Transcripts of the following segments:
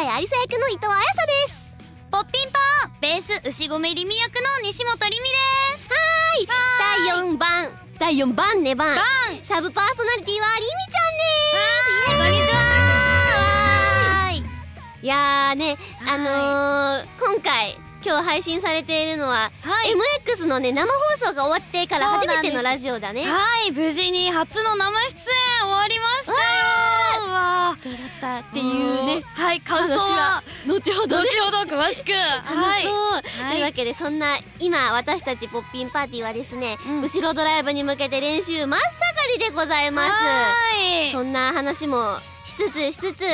市ヶ谷有沙役の伊藤彩沙です。ポッピンパーベース牛込りみ役の西本りみです。第4番第4番ね番。バサブパーソナリティはりみちゃんです。こんにちは。いやーねあのー、今回今日配信されているのは、はい。MX のね生放送が終わってから初めてのラジオだね。はい。無事に初の生出演終わりましたよわどうだったっーていうねはい感想は？後ほどね。後ほど詳しく。はい。というわけでそんな今私たちポッピンパーティーはですね、うん。後ろドライブに向けて練習真っ盛りでございます。はい。そんな話もしつつしつつ、うん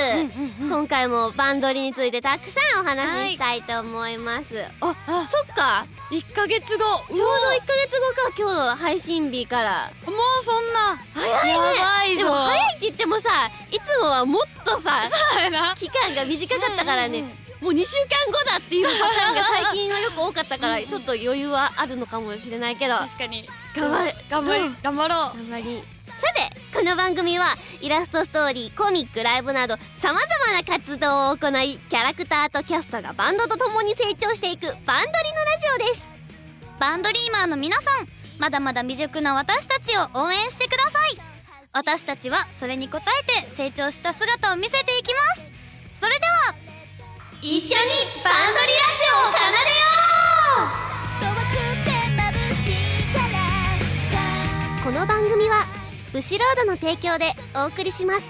うんうん。今回もバンドリについてたくさんお話ししたいと思います、ああ。そっか。一ヶ月後。ちょうど1ヶ月後か今日配信日から。もうそんな。早いね。でも早いって言ってもさいつもはもっとさ 期間が短かったからね、うんうんうんもう2週間後だっていうパターンが最近はよく多かったからちょっと余裕はあるのかもしれないけど。確かに。頑張れ。頑張りうん。頑張ろう。頑張り。さてこの番組はイラストストーリーコミックライブなどさまざまな活動を行いキャラクターとキャストがバンドと共に成長していくバンドリのラジオです。バンドリーマーの皆さんまだまだ未熟な私たちを応援してください。私たちはそれに応えて成長した姿を見せていきます。それでは一緒にバンドリラジオを奏でよう。この番組はブシロードの提供でお送りします。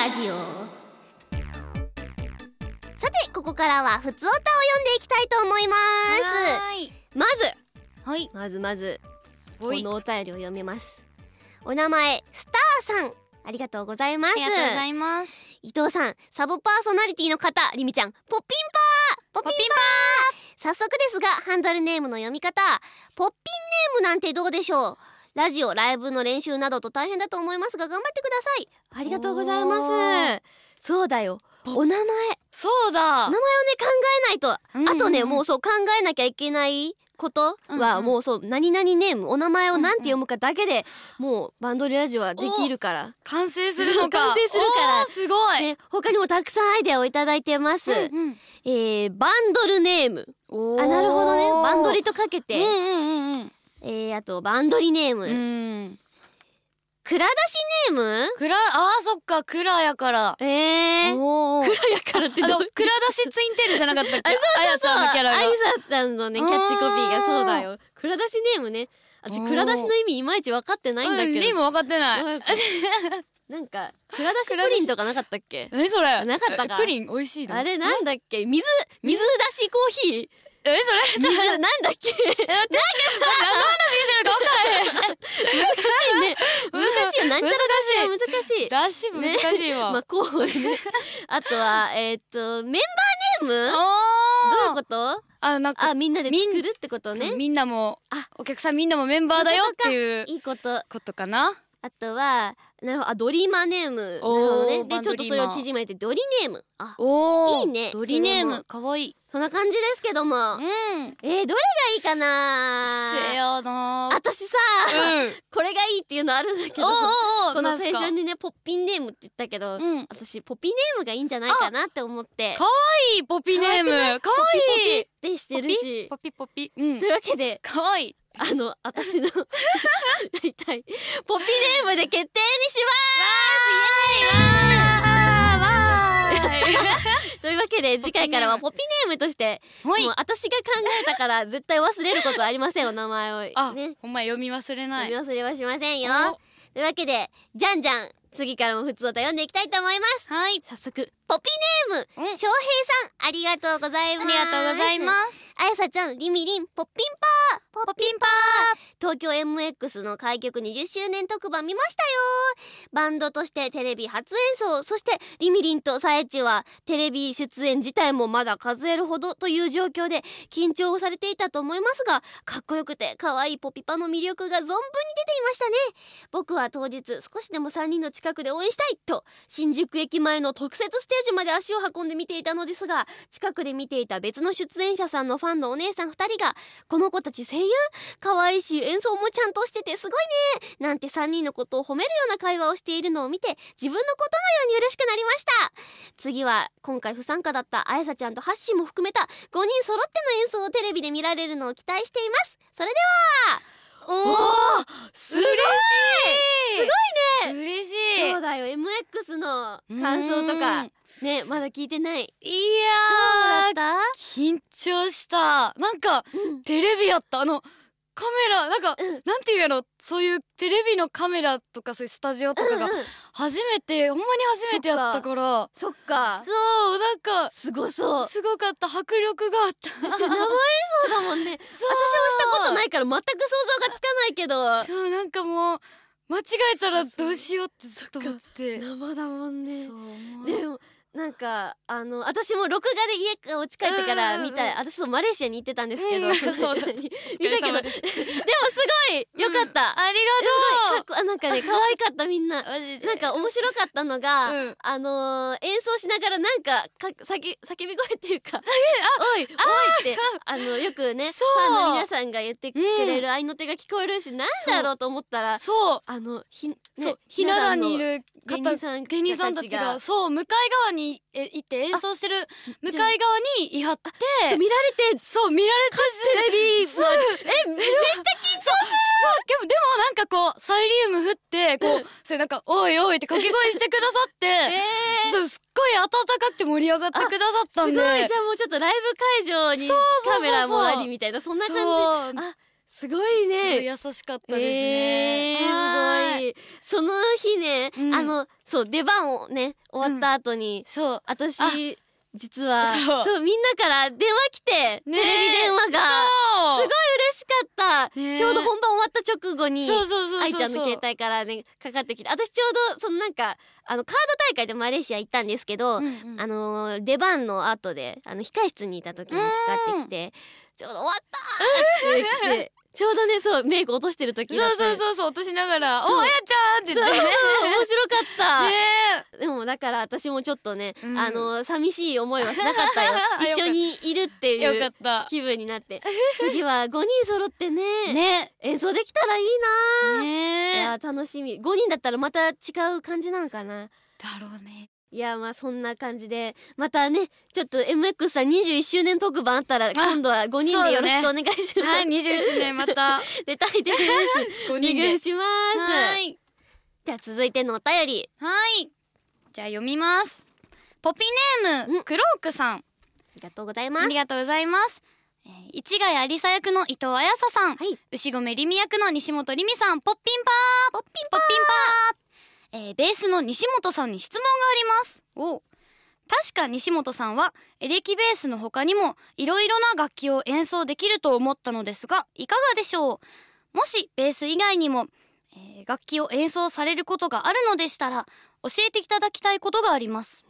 ラジオ。さてここからはふつおたを読んでいきたいと思います。まずはい。まずまずこのお便りを読みます。お名前スターさん。ありがとうございます。ありがとうございます。伊藤さんサブパーソナリティの方りみちゃん。ポッピンパー。ポッピンパー。早速ですがハンドルネームの読み方。ポッピンネームなんてどうでしょう？ラジオライブの練習などと大変だと思いますが頑張ってください。ありがとうございまおすそうだよ。お名前。そうだ。名前をね考えないと。うんうんあとねもうそう考えなきゃいけないことはもうそう何々ネームお名前をなんて読むかだけでもうバンドリラジオはできるから。完成するのか。完成するから。すごい、ね他にもたくさんアイデアをいただいてます、うんうん。えーバンドルネーム。あなるほどね。バンドリとかけて、うんうんうんうんえーあとバンドリネーム、うん。蔵出しネーム？くらあーそっかクラやから。えー、おお蔵やからってあどう？のクラ出しツインテールじゃなかったっけ？あやちゃんのキャラが。アイサちゃんのねキャッチコピーが。そうだよ。蔵出しネームね。私蔵出しの意味いまいち分かってないんだけど、うんリンも分かってない。うん。なんか蔵出しプリンとかなかったっけ？何それ。なかったか？えプリン？美味しいの？あれなんだっけ？水水出しコーヒー？えそれ水。なんだっけ？何の話してるか分からへん。難しいね。難しいよなんちゃら難しい。難しいわ、まあね。あとはえーっとメンバーネーム？どういうおこと？あなんかあみんなで作るってことね。みんなもあ。お客さんみんなもメンバーだよっていういいこと。ことかな。あとはなるほど。あドリーマーネーム。なるほどおね。でちょっとそれを縮めてドリネーム。あおいいね。ドリネームかわいい。そんな感じですけども。うん。えー、どれがいいかな？せやな私さ、うん。これがいいっていうのあるんだけどこのなんすか？最初にねポッピンネームって言ったけど、うん。私ポピネームがいいんじゃないかなって思って。かいいポピネーム。かわいい。ポピってしてるし。ポピポピ。うん。というわけでかわいいあの私の やりたいポピネームで決定にします。というわけで次回からはポピネームとしてもう私が考えたから絶対忘れることはありませんお 名前を。あね。ほんま読み忘れない。読み忘れはしませんよ。お。というわけでじゃんじゃん次からも普通歌読んでいきたいと思います。はい。早速ポピネームうん。翔平さんありがとうございます。ありがとうございます。あやさちゃんリミリンポッピンパー。ポピンパ東京 MX の開局20周年特番見ましたよ。バンドとしてテレビ初演奏そしてリミリンとサエチはテレビ出演自体もまだ数えるほどという状況で緊張されていたと思いますがかっこよくて可愛いポピパの魅力が存分に出ていましたね。僕は当日少しでも3人の近くで応援したいと新宿駅前の特設ステージまで足を運んで見ていたのですが近くで見ていた別の出演者さんのファンのお姉さん2人がこの子たち声優可愛いし演奏もちゃんとしててすごいねなんて3人のことを褒めるような会話をしているのを見て自分のことのように嬉しくなりました。次は今回不参加だったあやさちゃんとハッシーも含めた5人揃っての演奏をテレビで見られるのを期待しています。それではおおすごい。すごいね。嬉しい。そうだよ。MX の感想とか。ねまだ聞いてない？いどや緊張した。なんかたうん。テレビやった。あのカメラなんかうん。なんていうやろそういうテレビのカメラとかそういうスタジオとかがうんうん初めてほんまに初めてやったから。そっか。そうなんかすごそう。すごかった迫力があった。生演奏だもんね。そう。私もしたことないから全く想像がつかないけど。そうなんかもう間違えたらどうしようってずっと思ってて。生だもんね。でもなんかあの私も録画で家を近いてから見た、うんうん。うん私そうマレーシアに行ってたんですけど、うんそうだ見たけど。でもすすごい良かった、ありがすごいかっこあなんかね可愛かったみんな。なんか面白かったのが、うん。あのー演奏しながらなんかか叫叫び声っていうか「おいおい」ってあのよくねファンの皆さんが言ってくれる合いの手が聞こえるし、なんだろうと思ったらそう。あのひ、ね、そう。ひな壇にいるる芸方人さん芸人さんたちが。そう向かい側にえ行って演奏してる向かい側にいはって見られてそう見られてテレビそうえめっちゃ緊張する。そうでもでもなんかこうサイリウム振ってこうそれなんか「おいおい」って掛け声してくださって、えー。そうすっごい温かくて盛り上がってくださったんで。すごい。じゃあもうちょっとライブ会場にカメラもありみたいなそんな感じ。あすごいね。優しかったですね、えーはすごい。その日ね、うん。あのそう出番をね終わった後に、そう。私あ実はそう。みんなから電話来て、ねテレビ電話がすごい嬉しかった、ねちょうど本番終わった直後に愛ちゃんの携帯からねかかってきて私ちょうどそのなんかあのカード大会でマレーシア行ったんですけど、うんうん。あのー出番の後であの控室にいた時にかかってきて「ちょうど終わった!」って言ってちょうどねそうメイク落としてる時そうそうそうそう落としながら「そう。おあやちゃん!」って言ってね。面白かった、ね。でもだから私もちょっとね、うん。あの寂しい思いはしなかったよ。一緒にいるってよいうかった。気分になって。次は5人揃ってね。ね。演奏できたらいいな、いねや楽しみ。5人だったらまた違う感じなのかな。だろうねいやまあそんな感じでまたねちょっと MX さん21周年特番あったら今度は5人でよろしくお願いします、はい21周年また出たいですお人で願いします。はい。じゃあ続いてのお便り。はい。じゃあ読みます。ポピネーうん。ムクロークさん。ありがとうございます。ありがとうございます。えー市ヶ谷有沙役の伊藤彩沙さん。はい。牛込りみ役の西本りみさん。ポッピンパー。ポッピンパー。ポッピンパー、えーベースの西本さんに質問があります。お。確か西本さんはエレキベースの他にもいろいろな楽器を演奏できると思ったのですがいかがでしょう？もしベース以外にも、えー楽器を演奏されることがあるのでしたら教えていただきたいことがあります。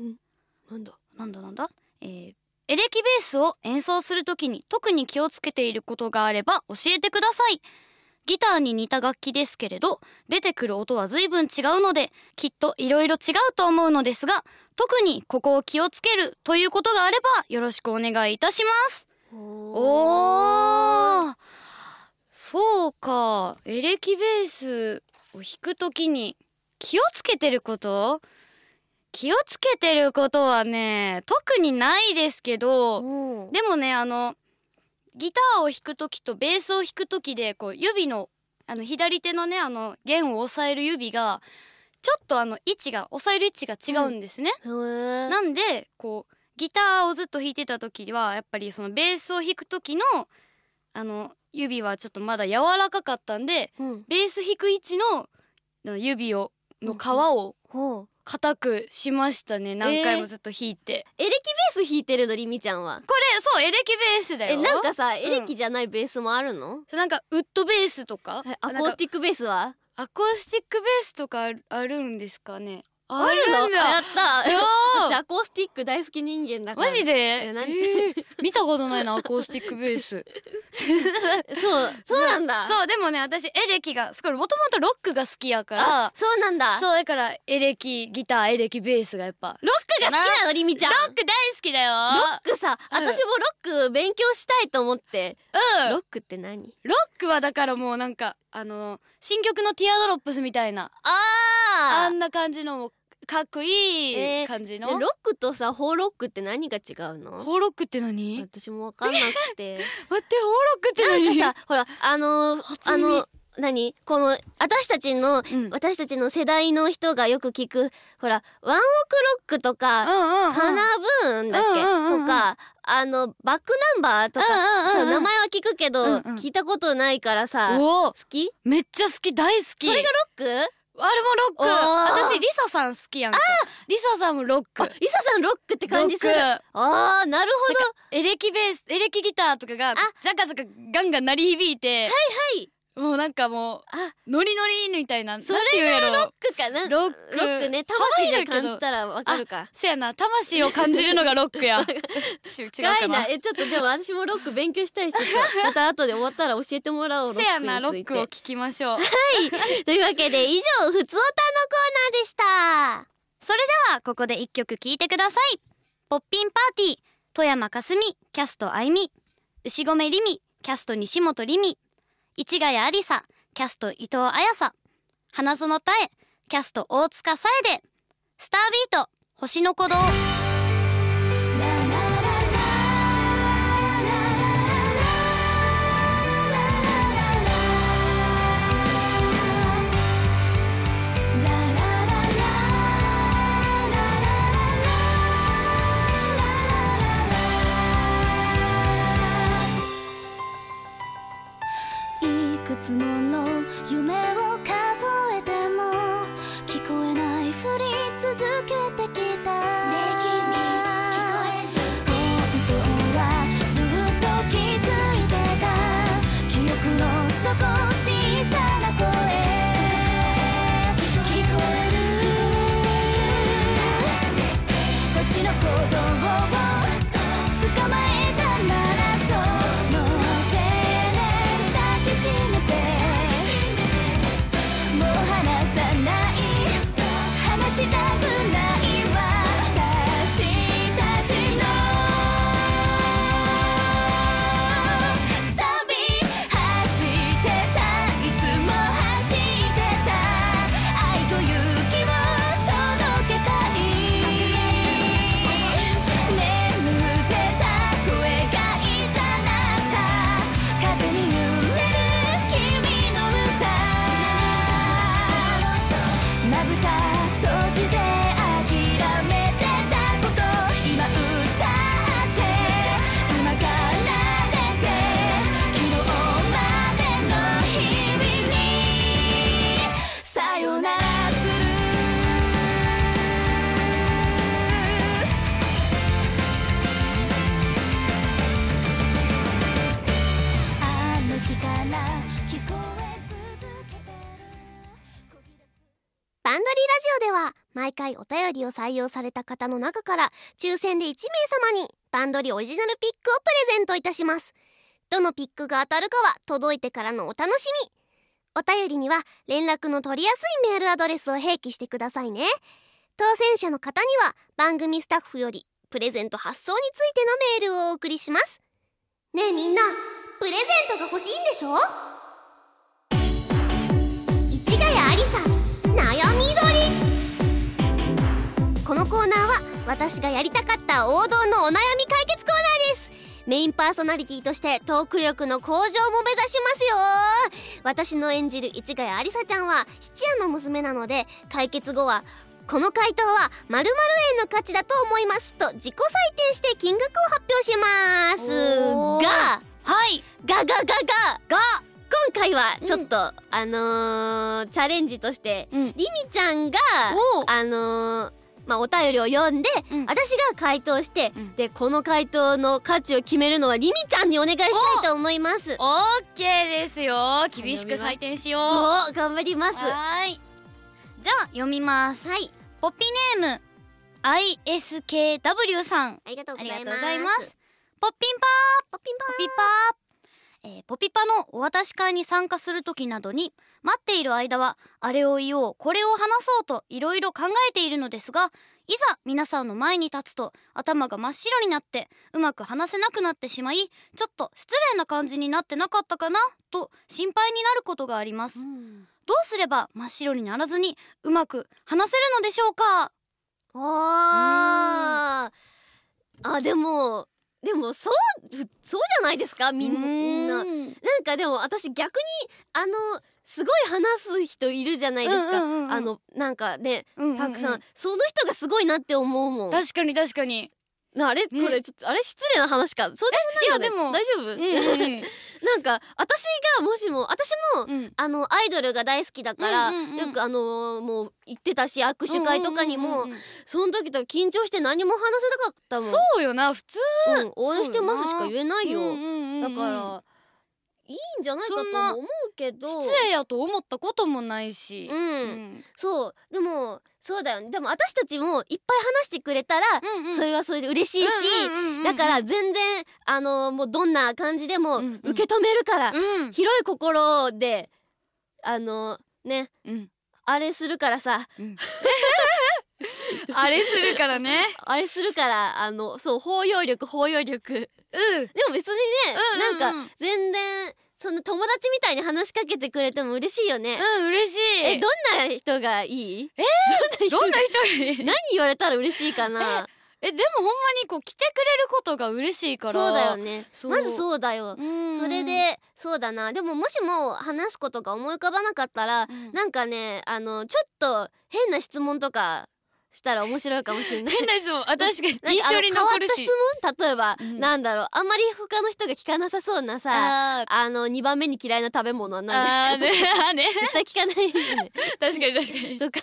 なんだ？なんだなんだ、えーエレキベースを演奏するときに特に気をつけていることがあれば教えてくださいギターに似た楽器ですけれど出てくる音は随分違うのできっといろいろ違うと思うのですが特にここを気をつけるということがあればよろしくお願いいたします。おー。そうか。エレキベースを弾くときに気をつけてること？気をつけてることはね特にないですけどでもねあのギターを弾く時とベースを弾く時でこう指のあの左手のねあの弦を押さえる指がちょっとあの位置が押さえる位置が違うんですね。へー。なんでこうギターをずっと弾いてた時はやっぱりそのベースを弾く時のあの指はちょっとまだ柔らかかったんでうん。ベース弾く位置のの指をの皮をほう硬くしましたね。何回もずっと引いて、エレキベース弾いてるのりみちゃんは？これそうエレキベースだよ。えなんかさん。エレキじゃないベースもあるの、なんかウッドベースとか。えアコースティックベースは？アコースティックベースとかあるんですかねあるの？んだやった。私アコースティック大好き人間だから。マジで？えー見たことないなアコースティックベース。そうそうなんだ。そうでもね私エレキがすごいもともとロックが好きやかあらそうなんだ。そうだからエレキギターエレキベースがやっぱ。ロックが好きなのりみちゃん。ロック大好きだよ。ロックさ、うん。私もロック勉強したいと思って、うん。ロックって何？ロックはだからもうなんかあの新曲のティアドロップスみたいな。ああんな感じのかっこいえーい感じの、でロックとさホーロックって何が違うの？ホーロックって何？私もわかんなくて。待ってホーロックってなん何かさほらあのあの何？この私たちのうん。私たちの世代の人がよく聞くほらワンオクロックとか、うんうんカナブーンだっけ、うんうんうんうん。とかあのバックナンバーとか、そう名前は聞くけど、うんうん。聞いたことないからさ、お。好き？めっちゃ好き大好き。それがロック？あれもロック。私リサさん好きやんか。リサさんもロック。あリサさんロックって感じする。あーなるほど。エレキベースエレキギターとかがジャカジャカガンガン鳴り響いてはいもうなんかもうあノリノリみたいなそれなんて言うやろ。ロックかな？ロック。ロックね。魂で感じたらわかるか。せやな。魂を感じるのがロックや。ち違うかな。な。えちょっとでも私もロック勉強したいしちょっとまた後で終わったら教えてもらおうせやなロロックを聞きましょう。というわけで以上ふつおたのコーナーでした。それではここで一曲聴いてください。ポッピンパーティー富山かすみキャストあいみ牛込りみキャスト西本りみ市ヶ谷ありさキャスト伊藤彩さ花園たえキャスト大塚さえでスタービート星の鼓動。つもの夢を便りを採用された方の中から抽選で1名様にバンドリオリジナルピックをプレゼントいたします。どのピックが当たるかは届いてからのお楽しみ。お便りには連絡の取りやすいメールアドレスを併記してくださいね。当選者の方には番組スタッフよりプレゼント発送についてのメールをお送りします。ねえみんなプレゼントが欲しいんでしょ？このコーナーは私がやりたかった王道のお悩み解決コーナーです。メインパーソナリティとしてトーク力の向上も目指しますよ。私の演じる市ヶ谷ありさちゃんは質屋の娘なので解決後はこの回答は〇〇円の価値だと思いますと自己採点して金額を発表します。がはいががががが今今回はちょっと、あのーチャレンジとしてうん。りみちゃんがおあのーまあお便りを読んで、うん。私が回答して、うん。でこの回答の価値を決めるのはりみちゃんにお願いしたいと思います。オッケーですよ。厳しく採点しよう。頑張ります。はーい。じゃあ読みます。い。ポッピーネーム ISKW さん。ありがとうありございます。がとうございます。ポッピンパポッピンパー。ポピパー、えー、ポピパのお渡し会に参加する時などに待っている間はあれを言おうこれを話そうといろいろ考えているのですがいざ皆さんの前に立つと頭が真っ白になってうまく話せなくなってしまいちょっと失礼な感じになってなかったかなと心配になることがあります。うん。どうすれば真っ白にならずにうまく話せるのでしょうか？あー。あでもでもそうそうじゃないですか？みんみんな。なんかでも私逆にあのすごい話す人いるじゃないですか、うんうんうんうん。あのなんかねうんうんうん。たくさん、その人がすごいなって思うもん。確かに確かに。なあれ、ね。これちょっとあれ失礼な話か。そうでもないよね。いやでも。大丈夫、うんうん なんか私がもしも私もうん。あのアイドルが大好きだから、うんうんうんよくあのもう行ってたし握手会とかにも、うんうんうんうんその時とか緊張して何も話せなかったもんそうよな普通うん、応援してますしか言えないよ、だからいいんじゃないかと思うけど。失礼やと思ったこともないし。うん、うん。そう。でもそうだよね。でも私たちもいっぱい話してくれたら、うんうん。それはそれで嬉しいし、うんうんうんうんだから全然あのもうどんな感じでもうんうん。受け止めるから、うん。広い心であのねうん。あれするからさ。うん。あれするからね。あれするからあのそう包容力包容力。でうん。も別にね、うんうんうん。なんか全然その友達みたいに話しかけてくれても嬉しいよね、うん嬉しい。えどんな人がいい？え？どんなどんな人人に？何言われたら嬉しいかな？えでもほんまにこう来てくれることが嬉しいから。そうだよね。まずそうだよ。うん。それでそうだな。でももしも話すことが思い浮かばなかったらうん。なんかねあのちょっと変な質問とかしたら面白いかもしれない。変な人あ確かに。印象に残るし。った質問？例えば、うん。なんだろう。あんまり他の人が聞かなさそうなさああの2番目に嫌いな食べ物はー何ですか？ね。あーね。絶対聞かないよね。確かに確かに。とか。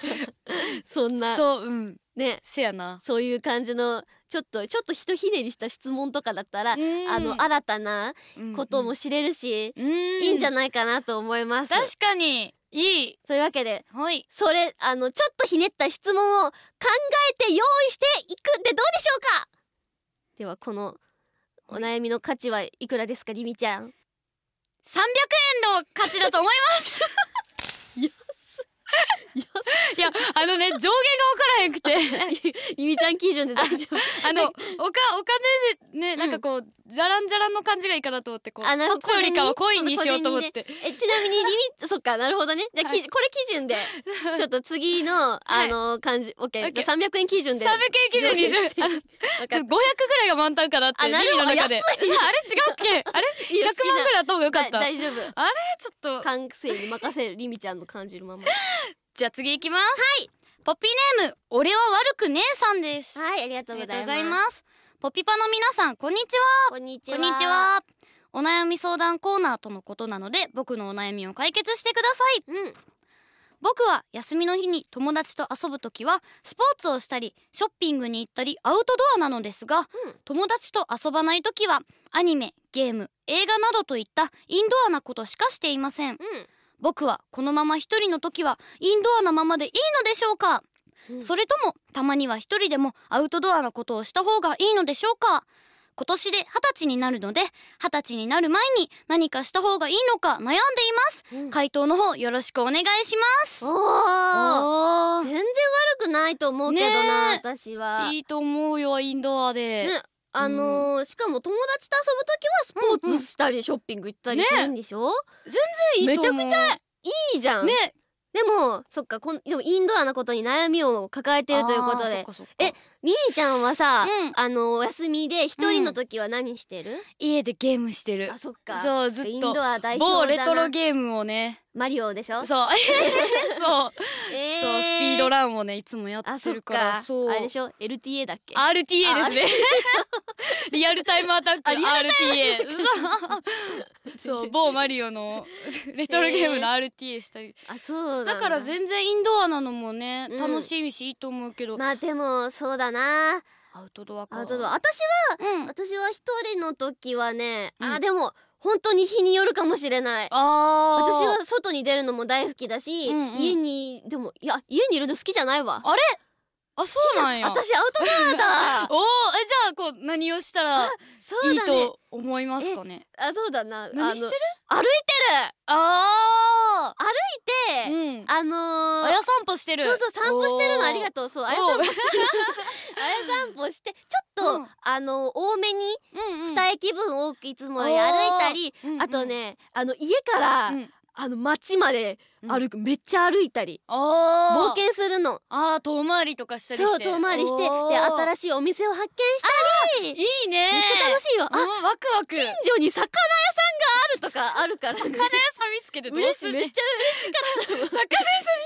そんな。そううん。ね。せやな。そういう感じのちょっとちょっとひとひねりした質問とかだったら、ああの新たなことも知れるし、いいんじゃないかなと思います。確かにいい。というわけではい。それあのちょっとひねった質問を考えて用意していくってどうでしょうか？ではこのお悩みの価値はいくらですかりみちゃん？300円の価値だと思います。いやあのね上限が分からへんくて。りみちゃん基準で大丈夫。あのおかお金でねなんかこう、じゃらんじゃらんの感じがいいかなと思ってこうあなるほど札よりかはコインにしようと思って、えちなみにリミ そっかなるほどね。じゃあ、はい。これ基準で ちょっと次のあの感じオッケー。OK じゃあ300円基準で。300円基準にする。上限あのわちょ500かっぐらいが満タンかなってあなるほど。耳の中で。さああれ違うっけ？あれ？たいいよ100万ぐらいあった方がよかだった。大丈夫。ちょっと。感性に任せるりみちゃんの感じるままじゃあ次いきます。はい。ポッピーネーム俺は悪くねえさんです。はいありがとあうございます。ポピパの皆さんこんにちは。こんにちは。お悩み相談コーナーとのことなので僕のお悩みを解決してください。うん。僕は休みの日に友達と遊ぶ時はスポーツをしたりショッピングに行ったりアウトドアなのですが、うん。友達と遊ばない時はアニメゲーム映画などといったインドアなことしかしていません。う僕はこのまま一人の時はインドアなままでいいのでしょうか、ん。それともたまには一人でもアウトドアなことをした方がいいのでしょうか？今年で二十歳になるので二十歳になる前に何かした方がいいのか悩んでいます。うん。回答の方よろしくお願いします。おー。お全然悪くないと思うけどな、ね私は。いいと思うよインドアで、ねあのーしかも友達と遊ぶ時はスポーツしたりショッピング行ったりするんでしょ、いいと思う。めちゃくいいじゃん、ねでもそっかこんでもインドアなことに悩みを抱えてるということで。えリリーちゃんはさ、うん。あのお休みで一人の時は何してる、家でゲームしてる。あそっか。そうずっと。インドア代某レトロゲームをねマリオでしょ？そう。そう、えー。そうスピードランをねいつもやあってるかからそう。あれでしょ？LTA だっけ？RTA ですね。リアルタイムアタック RTA そう。某マリオのレトロゲームの RTA したり、あそうだ。だから全然インドアなのもね、うん。楽しいしいいと思うけど、まあでもそうだな。アウトドアか。あと私うん。は私は一人の時はね、うん。あでも本当に日によるかもしれない。私は外に出るのも大好きだし、うんうん。家にでもいや家にいるの好きじゃないわ。あれ？あそうなんや。私アウトドアだ。おーえじゃあこう何をしたらいいと思いますかね？あそうだな。何してる？歩いてある歩いて、ーうん。あのーあや散歩してる。そうそう散歩してるのありがととう。そうあや散歩してる。あや散歩してちょっと、うん。あの多めに二駅分多くいつもより歩いたり、うんうん。あとねあの家から、うんあの街まで歩く、めっちゃ歩いたり。冒険するの。あー遠回りとかしたりして。そう遠回りして。で新しいお店を発見したり。いいね。めっちゃ楽しいよ。あうんワクワク。近所に魚屋さんがあるとかあるから。魚屋さん見つけてどう嬉しする？いめっちゃ魚屋さん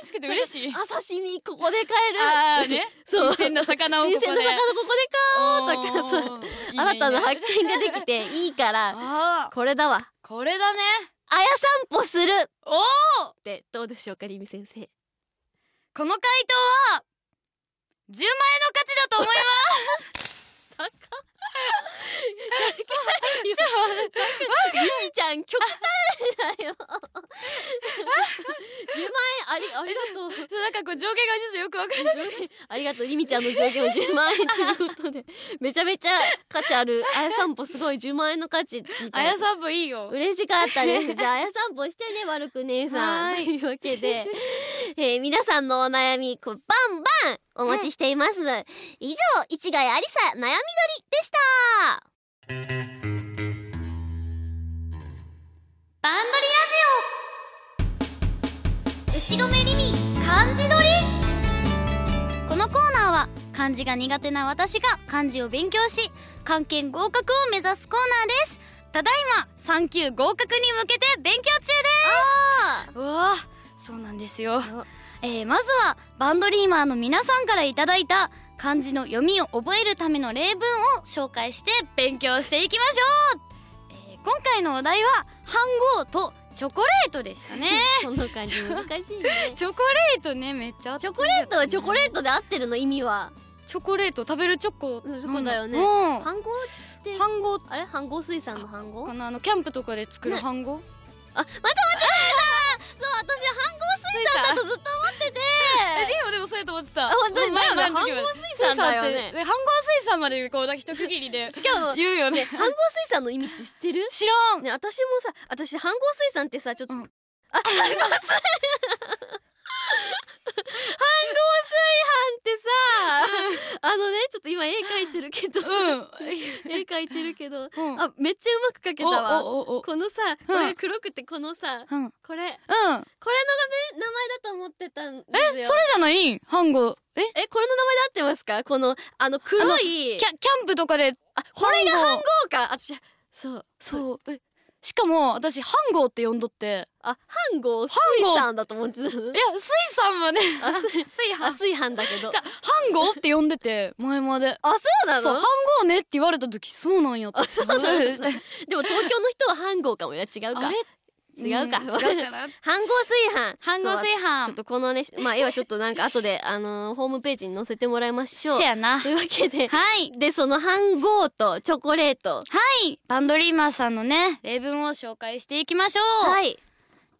見つけて嬉しい？あ刺身ここで買える。あーね。そう。新鮮な魚をここで。新鮮な魚ここで買おうとか。さおー。いいね新たな発見ができていいから。これだわ。これだねあや散歩する。おお。ってどうでしょうかりみ先生。この回答は10万円の価値だと思い 高っゆみちゃん極端だよ。10万円ありありがとう。ますなんかこう上下がちょっとよくわからない。ありがとうりみちゃんの上限は10万円ということでめちゃめちゃ価値ある。あや散歩すごい10万円の価値あや散歩いいよ。嬉しかったです。じゃああや散歩してね悪く姉さん。というわけで、えー皆さんのお悩みこうバンバンお待ちしています、以上市ヶ谷ありさ悩みどりでしたバンドリラジオ。牛込りみ漢字取り。このコーナーは漢字が苦手な私が漢字を勉強し漢検合格を目指すコーナーです。ただいま3級合格に向けて勉強中です。うわそうなんですよ、えーまずはバンドリーマーの皆さんからいただいた漢字の読みを覚えるための例文を紹介して勉強していきましょう、えー今回のお題は飯盒とチョコレートでしたね。この感じ難しいね。チョコレートねめっちゃチョコチョコレートはチョコレートで合ってるの意味は。チョコレート食べるチョコ。うんチョコだよね。うん。飯盒って飯盒あれ？飯盒水産の飯盒かな？あのキャンプとかで作るね。飯盒、あまた間違えたそう私飯盒水産だとずっと思ってて。えでもでもそうやと思ってた。あ本当に？うん前前の時は。飯盒水産だよね。水産って。で飯盒水産までこうだけ一区切りで。しかも 言うよね。飯盒水産の意味って知ってる？知らん。ね私もさ私飯盒水産ってさちょっと、うん。あ飯盒水飯盒水飯ってさ、あのねちょっと今絵描いてるけど 絵描いてるけどうん。あめっちゃうまく描けたわ。このさこれ黒くてこのさうん。うん。これこれのねうん名前だと思ってたんですよ。えそれじゃない？飯盒え？えこれの名前で合ってますか？このあの黒いキャキャンプとかであこれが飯盒か。私そう。そう。えしかも私飯盒って呼んどって。あ飯盒水盒産だと思ってた。のいや水産まであ水水あ炊飯だけど。じゃあ飯盒って呼んでて前まで。あそうなの？そう飯盒ねって言われた時そうなんやってあそうなんですね。で。も東京の人は飯盒かもいや違うか。あれ違うか。ん違うかな。飯盒炊飯。飯盒炊そうちょっ飯とこのね まあ絵はちょっとなんか後であのーホームページに載せてもらいましょう。せやな。というわけではい。でその飯盒とチョコレート。はい。バンドリーマーさんのね例文を紹介していきましょう、はい。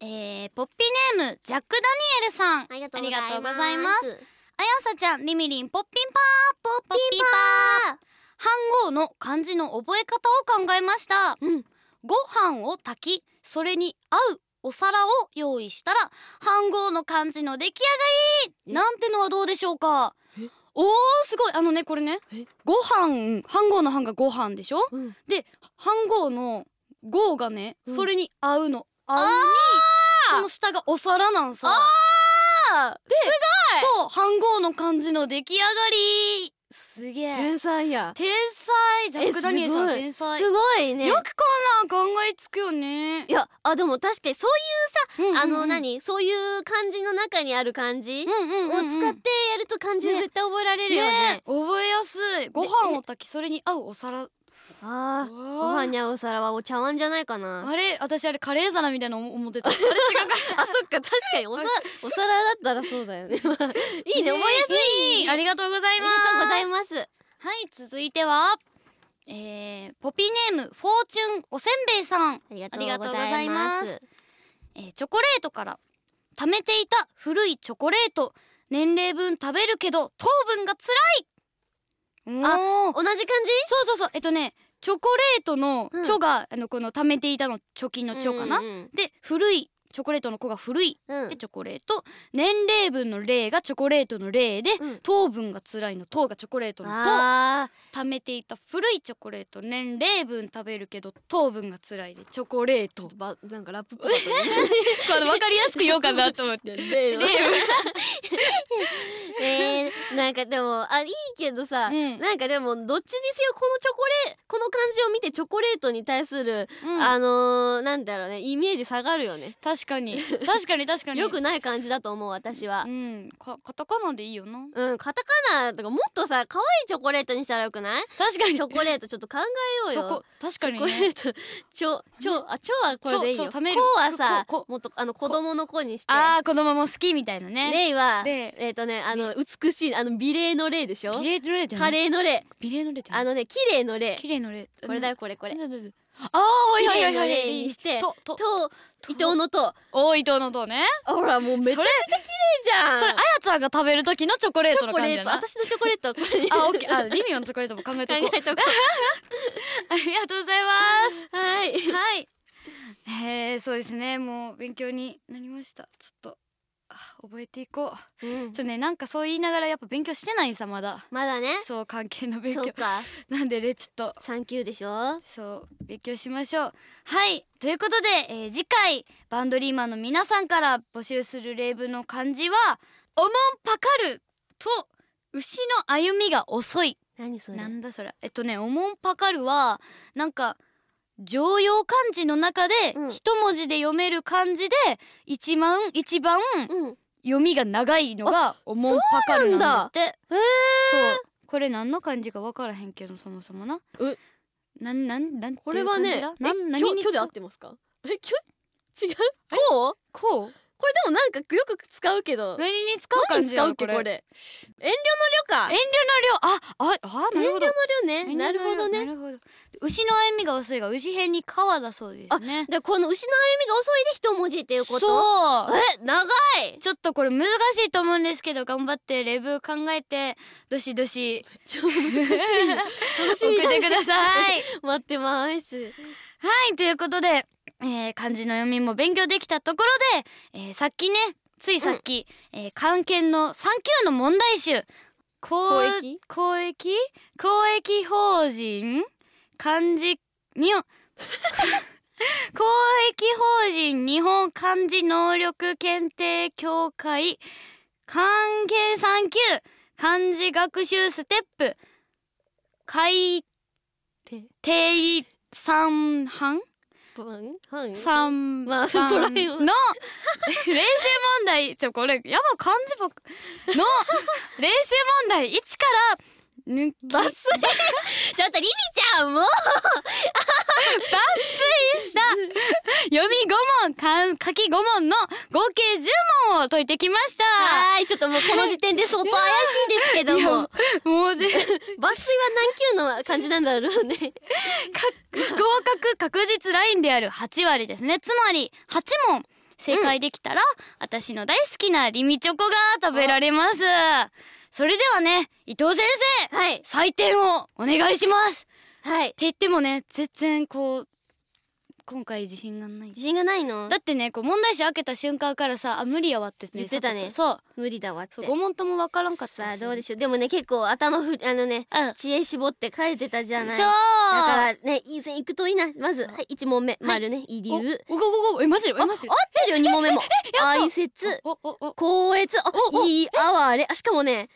えー、ポッピーネームジャック・ダニエルさん。ありがとうございます。あやさちゃんリミリンポッピンパーポッピンパー。飯盒の漢字の覚え方を考えました。うん。ご飯を炊きそれに合うお皿を用意したら飯盒の漢字の出来上がえ？りなんてのはどうでしょうか。え？おーすごい。あのねこれねえ？ご飯飯盒の飯がご飯でしょ？うん。で飯盒の号がね、うん。それに合うの。合うにその下がお皿なんさ。あそう飯盒の漢字の出来上がりすげえ。天才や天才ジャック・えダニエルさん天才。すごいね。よくこんなん考えつくよね。いやあでも確かにそういううんうんうん。あの何？そういう漢字の中にある漢字うんうんうんうん。を使ってやると漢字ね。絶対覚えられるよね。ね覚えやすい。ご飯を炊きそれに合うお皿あーごご飯に合うお皿はお茶碗じゃないかな。あれ私あれカレー皿みたいなの思ってた。あれ違うか。あそっか確かにおさ お皿だったらそうだよね。いいね覚えやすい。ありがとうござありいます。がとうございます。はい続いてはえー、ポピーネームフォーチュンおせんべいさん、ありがとうございます。す。えーチョコレートから貯めていた古いチョコレート。年齢分食べるけど糖分が辛い。おー。同じ感そうそうそう。えっとねチョコレートのうん「チョ」が、あのこの貯めていたの貯金の「じチョ」かな、うん。で古いチョコレートの子が古い。うん。でチョコレート。年齢分の「例がチョコレートの「例で、うん。糖分が辛いの「糖がチョコレートの「糖。あ貯めていた古いチョコレート年齢分食べるけど糖分が辛いでチョコレート。ーばなんかラップっぽかったね。これ分かりやすく言おうかなと思って。例の。例 えー、なんかでもあいいけどさ、うん。なんかでもどっちにせよこのチョコレこの感じを見てチョコレートに対する、うん。あのー、なんだろうねイメージ下がるよね。確 かに。確かに確かに。よくない感じだと思う私は。うん。かカタカナでいいよなうんカタカナとかもっとさ可愛いチョコレートにしたらよくない？確かに。チョコレートちょっと考えようよ。チョコ確かにチョコレねート。ちょちょあちょはこれでいいよ。こちょちょ貯める。はさもっとあの子供の子にして。あー子供も好きみたいなね。レイはレえっ、とねあの美しいあの美麗の霊でしょ？美麗の例って華麗の霊美麗の例ってあのね綺麗の霊綺麗の例これだよこれこれああはいはいはいはい。にしてとと。と伊藤のと。お伊藤のとね。ほらもうめちゃくちゃ綺麗じゃん。それあやちゃんが食べる時のチョコレーチトのョコレート。感じ私のチョコレート。あオッケー。あリミオのチョコレートも考えて ありがとうございます。うはい。はい。えー、そうですね。もう勉強になりました。ちょっと。あ覚えていこう。うん。ちょねなんかそう言いながらやっぱ勉強してないんさまだ。まだね。そう関係の勉強。そうか。なんでねちょっと3級でしょ？そう勉強しましょう。はい。ということで、えー次回バンドリーマンの皆さんから募集する例文の漢字は「おもんぱかる」と「牛の歩みが遅い。何そ」れ？なんだそれ。えっとね「おもんぱかる」はなんか常用漢字の中でうん。一文字で読める漢字で一番一番うん。読みが長いのが「おもんぱかる」なんだって。そうこれ何の漢字か分からへんけどそもそもな。え？なんなんなんこれはねなんえきょきょで合ってますか？えきょ違う？こう？こう？これでもなんかよく使うけど。何に使う漢何使うっ字やろこれ？けこれ？遠慮の量か。遠慮の量あああなるほど。遠慮の量ね。なるほどねなるほど牛の歩みが遅いが牛編に川だそうですね。でこの牛の歩みが遅いで一文字っていうこと？そう。え長い。ちょっとこれ難しいと思うんですけど頑張ってレビュー考えてどしどし。超難しい。楽しみだ送ってください。待ってます。はいということで、えー漢字の読みも勉強できたところで、えーさっきねついさっき、えー漢検の3級の問題集公公益公益公益法人漢字に公益法人日本漢字能力検定協会漢検3級。漢字学習ステップ。改て。定三半？パンパン三まあ番そこら辺は。の 練習問題。ちょこれやば漢字ばの練習問題1から抜き。バス ちょっとリミちゃんも。うした。読み5問書き5問の合計10問を解いてきました。はーいちょっともうこの時点で相当怪しいですけども。もうで抜粋は何級の感じなんだろうね。合格確実ラインである8割ですね。つまり8問。正解できたら、私の大好きなリミチョコが食べられますそれではね伊藤先生はい。採点をお願いします。はい。って言ってもね全然こう今回自信がない。自信がないの？だってねこう問題集開けた瞬間からさあ無理やわってね言ってたね。そう。無理だわって。そう5問ともわからんかったさあどうでしょう？でもね結構頭ふあのねうん。知恵絞って書いてたじゃない？そう。だからねいい線いくといいな。まずはい1問目。丸ね遺お留おごごごえマジでえマジで合ってるよ2問目も哀説おおお高越あおおいい哀れあしかもね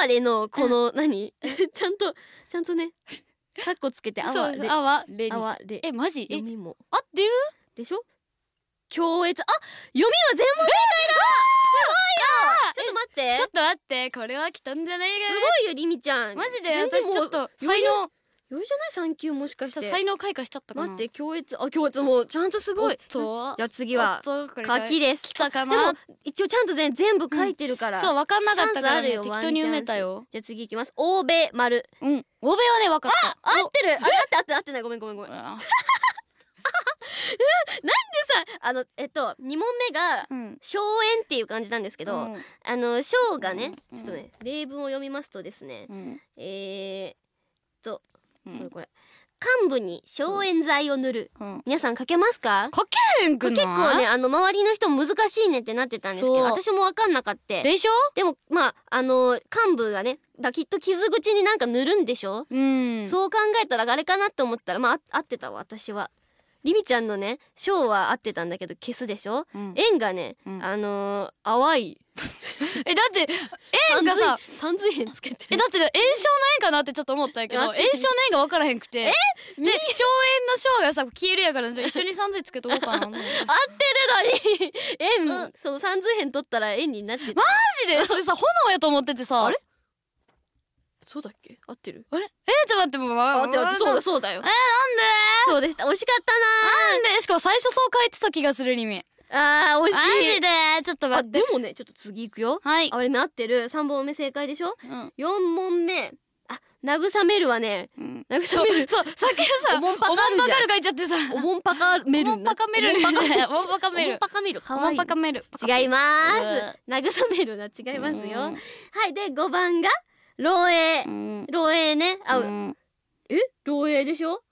哀れのこの何？ちゃんとちゃんとねカッコつけて哀そうれ。あわれにし哀れ。えマジ？え？読みも。合ってる？でしょ？強越あ読みは全問正解だ！すごいよ！ちょっと待って。ちょっと待ってこれは来たんじゃないかすごいよりみちゃん。マジで私ちょっと才余裕じゃない？三級もしかしさて才能開花しちゃったかな。待って強烈あ強烈もうちゃんとすごい。と。じゃあ次はおっとこれ書きです。来たかでなも一応ちゃんと全全部書いてるから、そう分かんなかったから適当に埋めたよ。じゃあ次いきます。欧米丸。うん。欧米はね分かった。合ってる。あれ合って合って合ってないごめんごめんごめん。であさあのえっと二問目がうん。荘園っていう感じなんですけど、うん。あの章がね、うん。ちょっとね例文を読みますとですね、うん。えー、っとうん。これこれ。患部に消炎剤を塗る、うん。皆さん書けますか？書けへんくない？結構ねあの周りの人も難しいねってなってたんですけど私も分かんなかったでしょ？でもまああの患部がねだきっと傷口になんか塗るんでしょ、うん。そう考えたらあれかなって思ったらまああ合ってたわ私はリミちゃんのね章は合ってたんだけど消すでしょ？うん。円がね、うん。あのー淡い。えだって円がさ三髄円つけてえだって炎症の円かなってちょっと思ったんやけど炎症の円が分からへんくて。で硝煙の硝がさ消えるやから一緒に三髄つけとこうかなマジ合ってるのに。円、うん。その三髄円取ったら円になってた。で？それさ炎やと思っててさ。あれ？そうだっけ？合ってる？あれ？えちょっと待ってもうってる合ってる。そうだそうだよ。えなんで？そうでした。惜しかったなんで？しかも最初そう書いてた気がするリミ。なあー惜しマいジで？ちょっとあ待って。でもねちょっと次いくよ。はい。あれ目合ってる。三問目正解でしょ？うん。四問目。あ慰めるはね。うん。慰そうめる。そうさっきのさおもんぱかる書いちゃってさ。おもんぱかめるおもんぱかめる おもんぱかめる。おもんぱかめる。かわい。い違いまうす慰めるな違いますよ。うん。はいで五番が？漏洩。うん。漏洩ね。あ、うん。え？漏洩でしょ？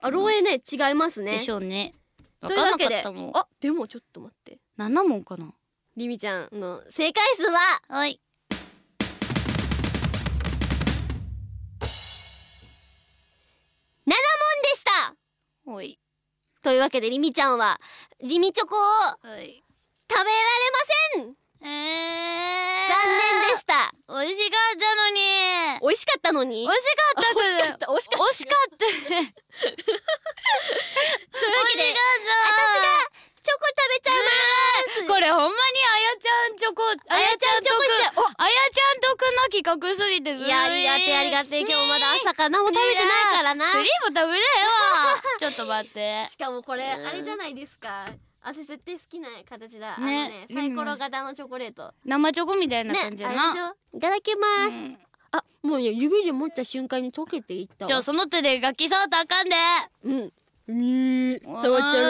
あ漏洩ね。違いますね。でしょうね。と分かんなかったもん。あでもちょっと待って。7問かな？りみちゃんの正解数は？はい。7問でした。おい。というわけでりみちゃんはりみチョコをはい。食べられません。えー、残念でした。美味しかったのに。美味しかったのに？美味しかった美味しかった。美味しかった 美味しかった。私がチョコ食べちゃいます。これほんまにあやちゃんチョコあやちゃんチョコあやちゃん得の企画すぎていやありがてえありがてえ。今日まだ朝から何も食べてないからな。スリーも食べれわ ちょっと待って。しかもこれうん。あれじゃないですか私絶対好きな形だ、ね。あのねサイコロ型のチョコレート。生チョコみたいなね感じな、れでしょ？いただきます、うん。あもうね指で持った瞬間に溶けていったわ。ちょその手で楽器触ったらあかんで。うん。にーう触ってる。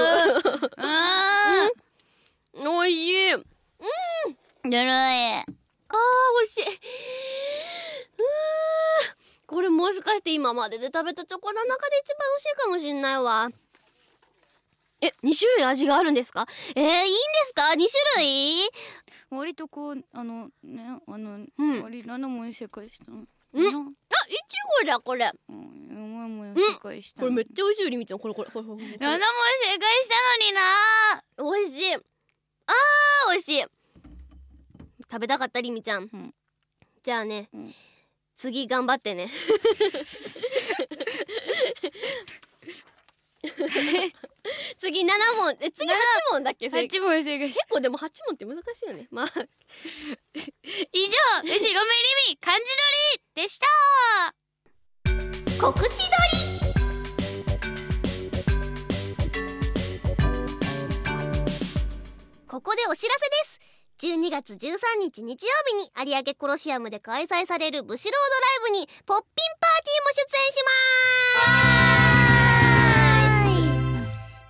うんおいしいあーぬるい美味しい。うーこれもしかして今までで食べたチョコの中で一番美味しいかもしんないわえ、二種類味があるんですか？えー、いいんですか？二種類？割とこうあのねあの、うん。割7問正解したの。ん。うんあ、いちごだこれ。うん7問正解したこれめっゃちゃ美味しいよりみちゃん。これこれこれこれ。これ7問正解したのにな美味しいあー美味しい食べたかったりみちゃん、うんじゃあね、うん次頑張ってね 次7問。え次8問だっけ？正解8問正解。し結構でも8問って難しいよね。まあ。以上牛込りみ漢字取りでした。告知撮ここでお知らせです。12月13日日曜日に有明コロシアムで開催されるブシロードライブにポッピンパーティーも出演します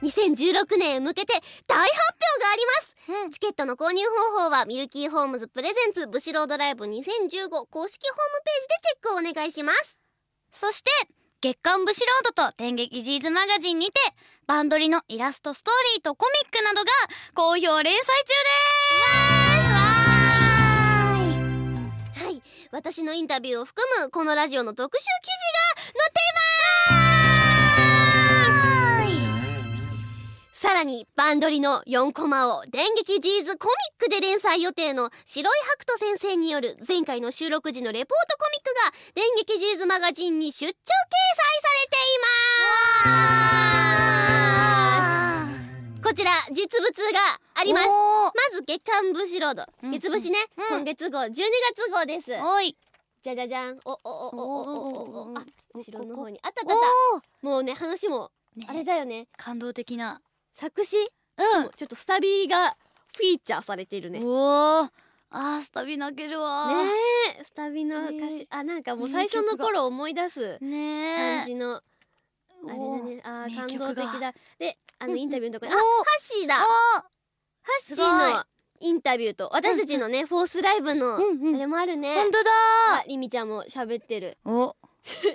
2016年へ向けて大発表があります。うん。チケットの購入方法はミルキーホームズプレゼンツブシロードライブ2015公式ホームページでチェックをお願いします。そして月刊ブシロードと電撃ジーズマガジンにてバンドリのイラストストーリーとコミックなどが好評連載中です。はい。私のインタビューを含むこのラジオの特集記事が載っていさらにバンドリの4コマを電撃ジーズコミックで連載予定の白井白斗先生による前回の収録時のレポートコミックが電撃ジーズマガジンに出張掲載されています。こちら実物があります。まず月刊ブシロード、月節ね、うん、今月号12月号ですじゃじゃじゃん。おおおおおおおあ後ろの方に。あったあった。もうね話もあれだよね。感動的な。作詞？うん。ちょっとスタビがフィーチャーされてるね。ねおおあースタビ泣けるわ。えスタビの歌詞。ねあなんかもう最初の頃思い出すね感じのあれだね。あー感動的だ。であのインタビューのとこにあハッシーだ。ハッシーのインタビューと私たちのねフォースライブのうんうん。あれもあるね。本当だ。ありみちゃんも喋ってる。お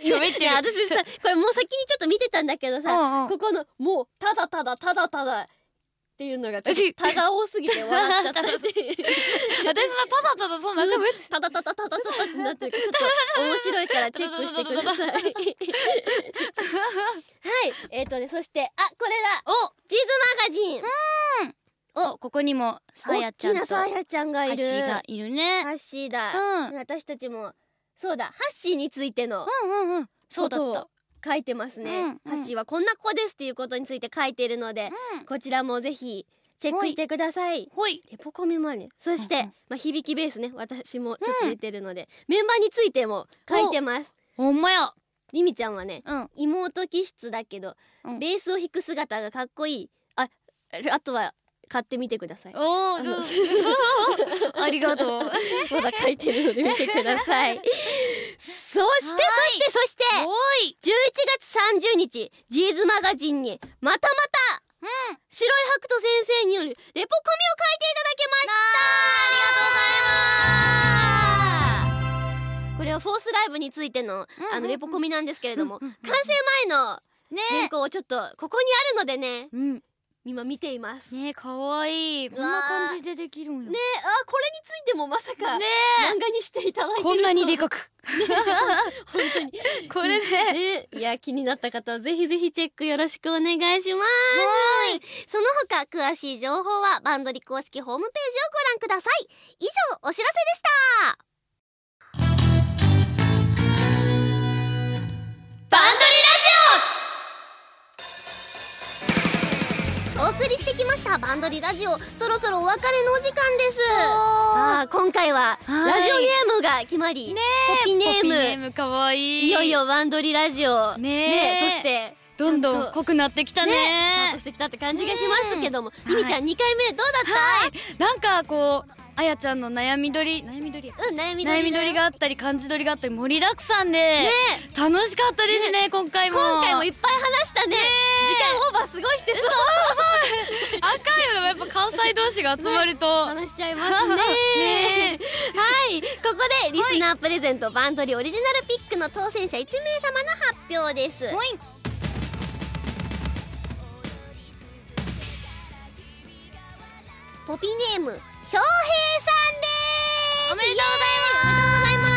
喋ってる。私さこれもう先にちょっと見てたんだけどさうんうん。ここのもうただただただただっていうのがたが多すぎて笑っちゃった。し私はただただそうなんか別ただただただただってなってるちょっと面白いからチェックしてくださいはいえっ、ー、とねそしてあこれだおジーズマガジンおここにもさやちゃん大きなとさやちゃんがいるハッシーがいるねハッシーだ、うんうん私たちもそうだハッシーについてのうんうんそうだった。書いてますね、うんうん。ハッシーはこんな子ですっていうことについて書いているので、うんこちらもぜひチェックしてください。ほい。レポコミもある。ねそして、うんうん。まあ響きベースね。私もちょっと入れてるので、メンバーについても書いてます。ほんまや。りみちゃんはねうん。妹気質だけど、うん。ベースを弾く姿がかっこいい。ああとは買ってみてください。おー ありがとう。まだ書いてるので見てください。そしてはいそしてそしておい。11月30日ジーズマガジンにまたまた、白い白斗先生によるレポコミを書いていただきました。これはフォースライブについての,、うんうんうん。あのレポコミなんですけれども、うんうんうん完成前のね。原稿をちょっとここにあるのでね。うん今見ています。ねねかわいい。こんな感じでできるんよえあこれについてもまさか、ね漫画にしていただいこんなにでかく。本当に。これね。ね。いや気になった方はぜひぜひチェックよろしくお願いします。その他詳しい情報はバンドリ公式ホームページをご覧ください。以上お知らせでした送りしてきましたバンドリラジオ。そろそろお別れのお時間です。あー今回ははい。ラジオネームが決まり、ねポピネーム。ポピネームかわいい。いよいよバンドリラジオねえ。として。どんどん濃くなってきたね。スタートしてきたって感じがしますけども、うん。りみちゃん2回目どうだった、なんかこうあやちゃんの悩み取り。悩み取りうん悩み悩み取りがあったり感じ取りがあったり盛りだくさんで、楽しかったですね今回も。今回もいっぱい話したね。時間オーバーすごいしてそう。赤いよでもやっぱ関西同士が集まると、話しちゃいますね。ねはい。ここでリスナープレゼントバンドリオリジナルピックの当選者1名様の発表です。ほい。ポピネーム翔平さんです。おめでとうございま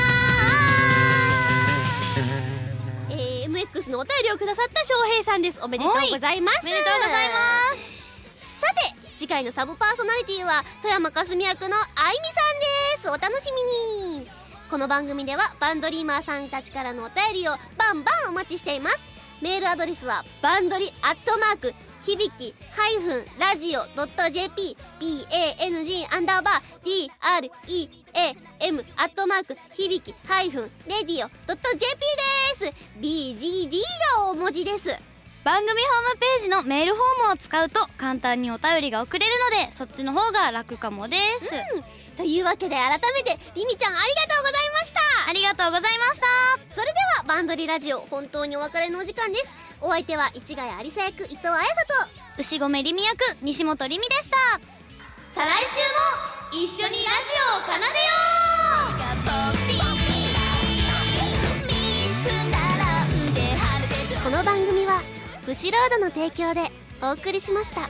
す。えー、MX のお便りをくださった翔平さんです。おめでとうございます。おめでとうございます。さて次回のサブパーソナリティは富山かすみ役のあいみさんです。お楽しみに。この番組ではバンドリーマーさんたちからのお便りをバンバンお待ちしています。メールアドレスはバンドリアットマーク響きハイフンラジオドット JP BANG アンダーバー DREAM アットマーク響きハイフンレディオドット JP です。BGD が大文字です。番組ホームページのメールフォームを使うと簡単にお便りが送れるのでそっちの方が楽かもです、というわけで改めてりみちゃんありがとうございました。ありがとうございました。それではバンドリラジオ本当にお別れのお時間です。お相手は市ヶ谷有沙役伊藤彩沙と。牛込りみ役西本りみでした。再来週も一緒にラジオを奏でよう。この番ブシロードの提供でお送りしました。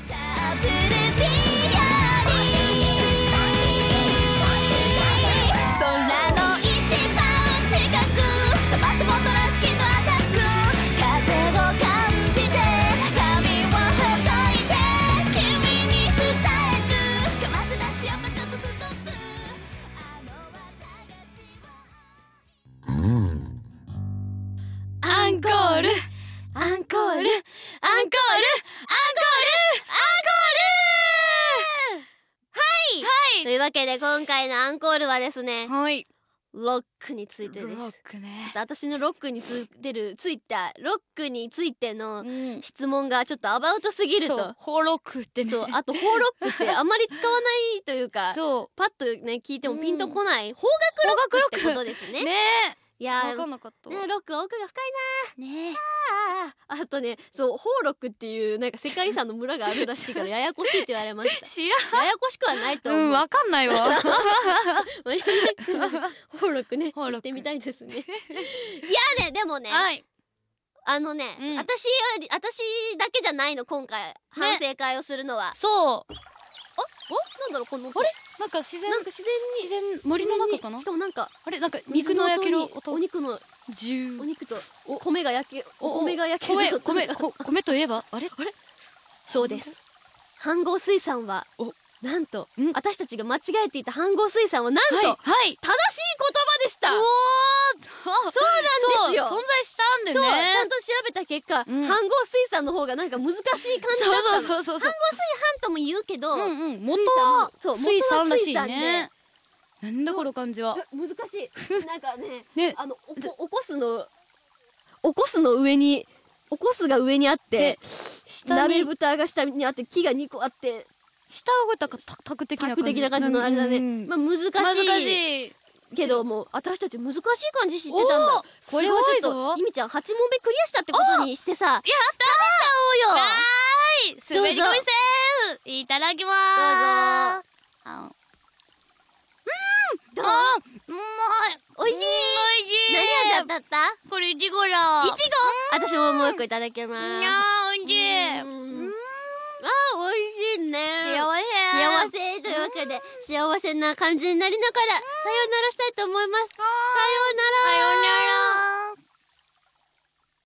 ロックについてねロックちょねっと私のロックについてるついたロックについてのうん。質問がちょっとアバウトすぎるそうとホロックってね。そうあとホーロックって あまり使わないというかそパッとね聞いてもピンとこない、邦う楽ロックって邦ことですね。ねいやー分かんなかった。わねロックは奥が深いねなあとねそうホーロックっていうなんか世界遺産の村があるらしいから ややこしいって言われまし知らん。たややこしくはないと思う、うんわかんないわ。ホーロックねホーロック。行ってみたいですね。いやねでもねはい。あのね、うん。私より私だけじゃないの今回。反省会をするのは、そう。おなんだろうこの音あれ？なんか自然なんか自然に自然森の中かな？しかもなんかあれなんか肉の焼ける音。お肉のジューお肉と米が焼けおお米が焼け米る米こ米といえば？あれ？そうです。飯合水産はお。なんとん。私たちが間違えていた飯合水産はなんと、はいはい。正しい言葉でした。うおーそうなんですよ。存在したんでねちゃんと調べた結果、うん。飯合水産の方がなんか難しい感じだったの。そうそうそうそう飯とも言うけど、うんうん。元は水産らしいね。なんだこの感じは。え難しい。なんかね ね。あのおこおこすのおこすの上におこすが上にあって下鍋に蓋が下にあって木が2個あって下がたかタタク的なタク的な感じのあれだね、うんまあ難しいけども私たち難しい感じ知ってたんだ。これはちょっといみちゃん8問目クリアしたってことにしてさ。やった。食べちゃおうよはい滑り込みセーフ。いただきまーすあどうあうまい。おいしい。何味だった？これいちごだ。いちご私ももう一個いただきます。いやーおいしい。うんあ美味しいね。幸せ幸せ。というわけで幸せな感じになりながらさようならしたいと思います。さようなら。さようなら。